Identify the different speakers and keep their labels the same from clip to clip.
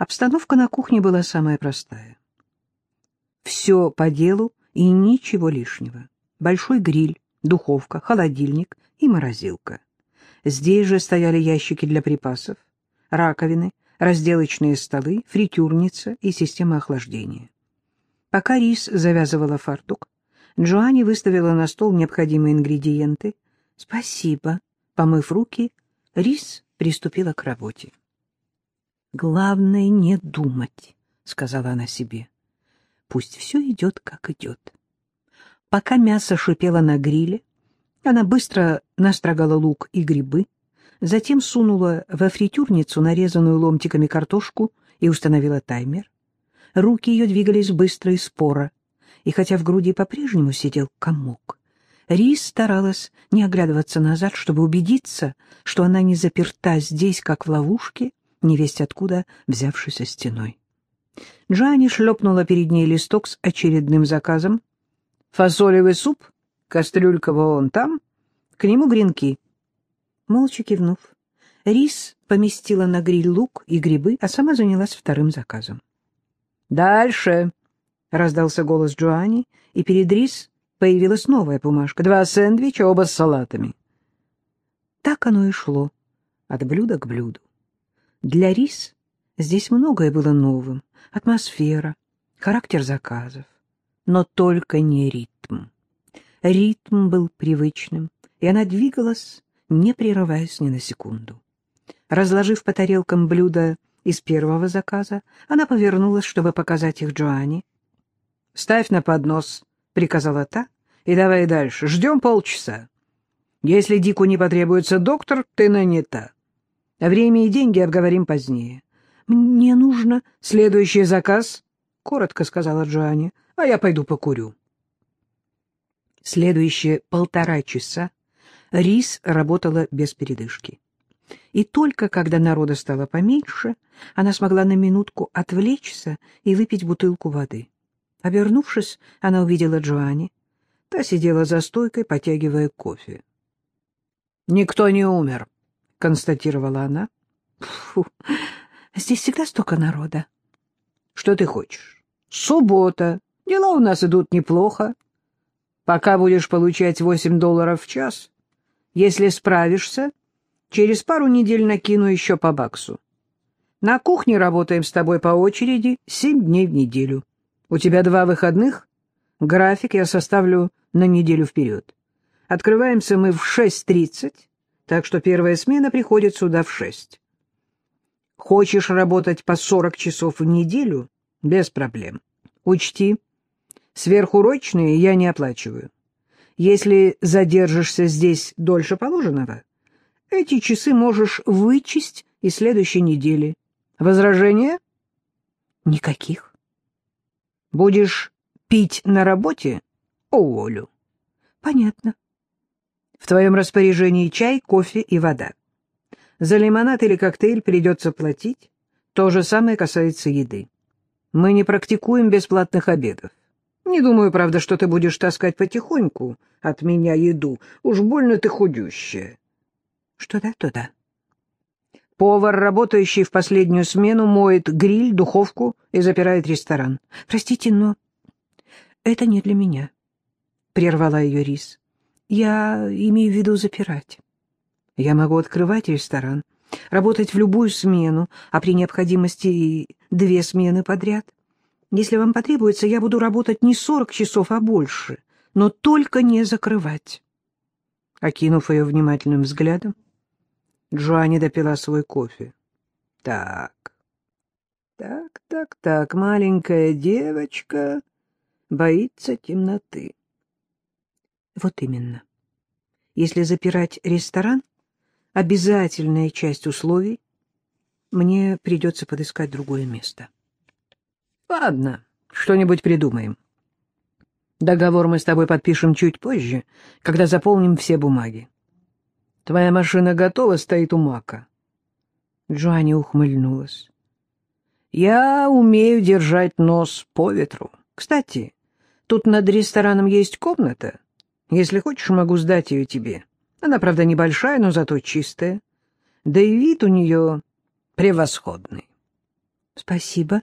Speaker 1: Обстановка на кухне была самая простая. Все по делу и ничего лишнего. Большой гриль, духовка, холодильник и морозилка. Здесь же стояли ящики для припасов, раковины, разделочные столы, фритюрница и система охлаждения. Пока Рис завязывала фартук, Джоанни выставила на стол необходимые ингредиенты. «Спасибо». Помыв руки, Рис приступила к работе. «Главное не думать», — сказала она себе. «Пусть все идет, как идет». Пока мясо шипело на гриле, она быстро настрогала лук и грибы, затем сунула во фритюрницу нарезанную ломтиками картошку и установила таймер. Руки ее двигались быстро и споро, и хотя в груди по-прежнему сидел комок, Рис старалась не оглядываться назад, чтобы убедиться, что она не заперта здесь, как в ловушке, невесть откуда взявшейся стеной. Джанни шлепнула перед ней листок с очередным заказом. «Фасолевый суп? Кастрюлька вон там? К нему гренки». Молча кивнув, Рис поместила на гриль лук и грибы, а сама занялась вторым заказом. «Дальше!» — раздался голос Джоанни, и перед Рис появилась новая бумажка. Два сэндвича, оба с салатами. Так оно и шло, от блюда к блюду. Для Рис здесь многое было новым. Атмосфера, характер заказов. Но только не ритм. Ритм был привычным, и она двигалась, не прерываясь ни на секунду. Разложив по тарелкам блюда из первого заказа, она повернулась, чтобы показать их Джоанне. — Ставь на поднос, — приказала та, — и давай дальше. Ждем полчаса. Если Дику не потребуется доктор, ты нанята. Время и деньги обговорим позднее. — Мне нужно следующий заказ, — коротко сказала Джоанне, — а я пойду покурю. Следующие полтора часа Рис работала без передышки. И только когда народа стало поменьше, она смогла на минутку отвлечься и выпить бутылку воды. Обернувшись, она увидела Джоанни. Та сидела за стойкой, потягивая кофе. — Никто не умер, — констатировала она. — Фу, здесь всегда столько народа. — Что ты хочешь? — Суббота. Дела у нас идут неплохо. Пока будешь получать восемь долларов в час, если справишься, через пару недель накину еще по баксу. На кухне работаем с тобой по очереди семь дней в неделю. У тебя два выходных. График я составлю на неделю вперед. Открываемся мы в 6.30, так что первая смена приходит сюда в 6. Хочешь работать по 40 часов в неделю? Без проблем. Учти, сверхурочные я не оплачиваю. Если задержишься здесь дольше положенного, эти часы можешь вычесть из следующей недели. Возражения? Никаких. Будешь пить на работе? Уволю. Понятно. В твоем распоряжении чай, кофе и вода. За лимонад или коктейль придется платить. То же самое касается еды. Мы не практикуем бесплатных обедов. Не думаю, правда, что ты будешь таскать потихоньку от меня еду. Уж больно ты худющая. Что да, то да. Повар, работающий в последнюю смену, моет гриль, духовку и запирает ресторан. Простите, но это не для меня, — прервала ее Рис. Я имею в виду запирать. Я могу открывать ресторан, работать в любую смену, а при необходимости и две смены подряд. Если вам потребуется, я буду работать не сорок часов, а больше, но только не закрывать. Окинув ее внимательным взглядом, Джоанни допила свой кофе. Так, так, так, так, маленькая девочка боится темноты. Вот именно. Если запирать ресторан, обязательная часть условий, мне придется подыскать другое место. Ладно, что-нибудь придумаем. Договор мы с тобой подпишем чуть позже, когда заполним все бумаги. Твоя машина готова, стоит у Мака. Джоанни ухмыльнулась. Я умею держать нос по ветру. Кстати, тут над рестораном есть комната. Если хочешь, могу сдать ее тебе. Она, правда, небольшая, но зато чистая. Да и вид у нее превосходный. Спасибо,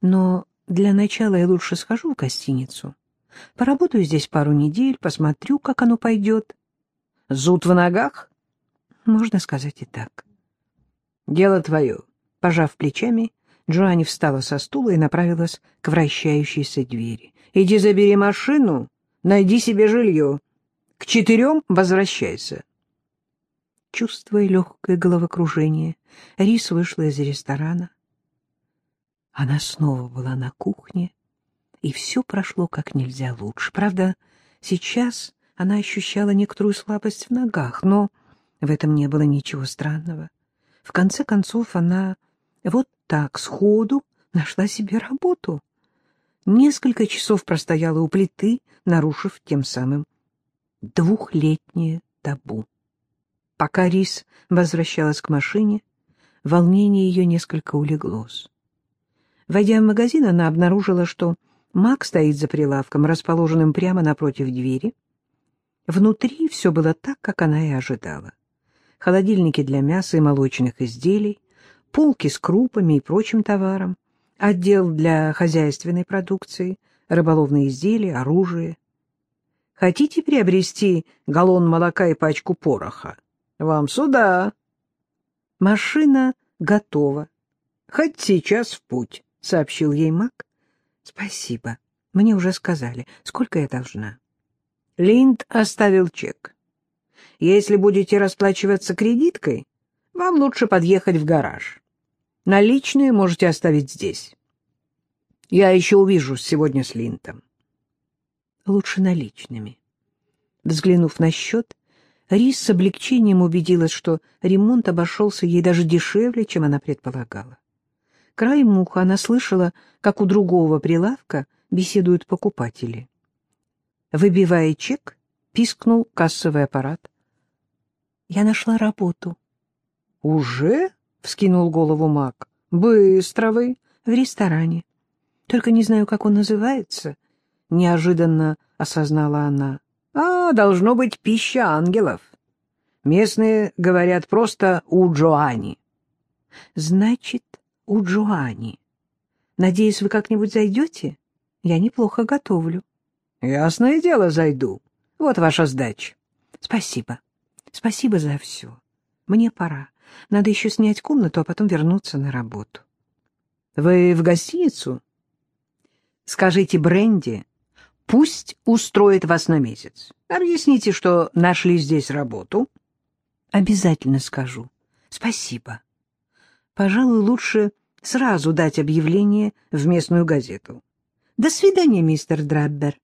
Speaker 1: но для начала я лучше схожу в гостиницу. Поработаю здесь пару недель, посмотрю, как оно пойдет.
Speaker 2: Зуд в ногах?
Speaker 1: Можно сказать и так.
Speaker 2: Дело твое.
Speaker 1: Пожав плечами, Джоанни встала со стула и направилась к вращающейся двери.
Speaker 2: Иди забери машину, найди себе жилье. К четырем возвращайся.
Speaker 1: Чувствуя легкое головокружение, Рис вышла из ресторана. Она снова была на кухне, и все прошло как нельзя лучше. Правда, сейчас она ощущала некоторую слабость в ногах, но в этом не было ничего странного. В конце концов, она вот так сходу нашла себе работу. Несколько часов простояла у плиты, нарушив тем самым двухлетнее табу. Пока Рис возвращалась к машине, волнение ее несколько улеглось. Войдя в магазин, она обнаружила, что Мак стоит за прилавком, расположенным прямо напротив двери. Внутри все было так, как она и ожидала. Холодильники для мяса и молочных изделий, полки с крупами и прочим товаром, отдел для хозяйственной продукции, рыболовные изделия, оружие. Хотите приобрести галлон молока и пачку пороха? Вам сюда. Машина готова. Хоть сейчас в путь сообщил ей Мак. Спасибо. Мне уже сказали. Сколько я должна? Линд оставил чек. Если будете расплачиваться кредиткой, вам лучше подъехать в гараж. Наличные можете оставить здесь. Я еще увижусь сегодня с Линтом. Лучше наличными. Взглянув на счет, Рис с облегчением убедилась, что ремонт обошелся ей даже дешевле, чем она предполагала. Край муха она слышала, как у другого прилавка беседуют покупатели. Выбивая чек, пискнул кассовый аппарат. «Я нашла работу».
Speaker 2: «Уже?» — вскинул голову Мак. «Быстро вы!»
Speaker 1: «В ресторане. Только не знаю, как он называется», — неожиданно осознала она.
Speaker 2: «А, должно быть пища ангелов. Местные говорят просто «у Джоани».
Speaker 1: «Значит, у Джоани. Надеюсь, вы как-нибудь зайдете? Я неплохо готовлю.
Speaker 2: — Ясное дело, зайду. Вот ваша сдача.
Speaker 1: — Спасибо. Спасибо за все. Мне пора. Надо еще снять комнату, а потом вернуться на работу.
Speaker 2: — Вы в гостиницу? — Скажите Бренди, пусть устроит вас на месяц. Объясните, что нашли здесь работу.
Speaker 1: — Обязательно скажу. Спасибо. Пожалуй, лучше сразу дать объявление в местную газету. До свидания, мистер Драббер.